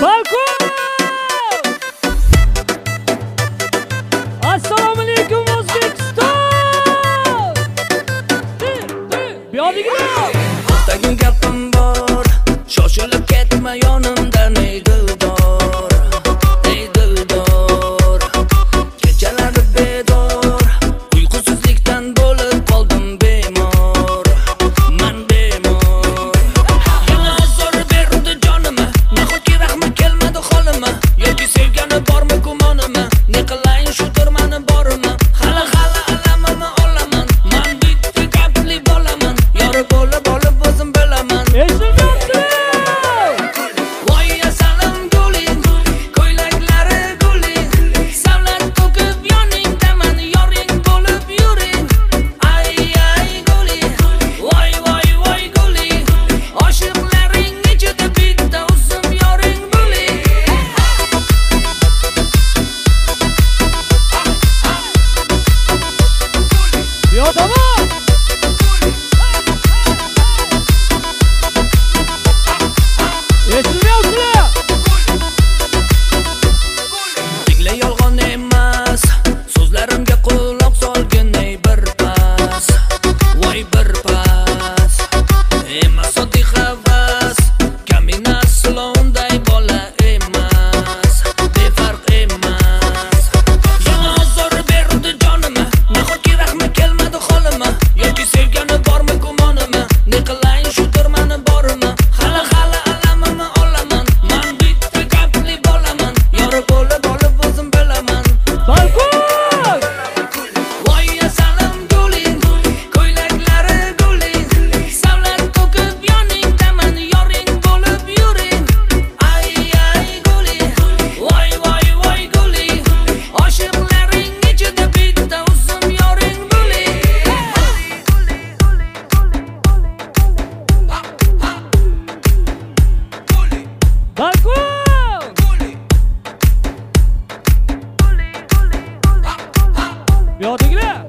八块 아이고! 몇 등이래?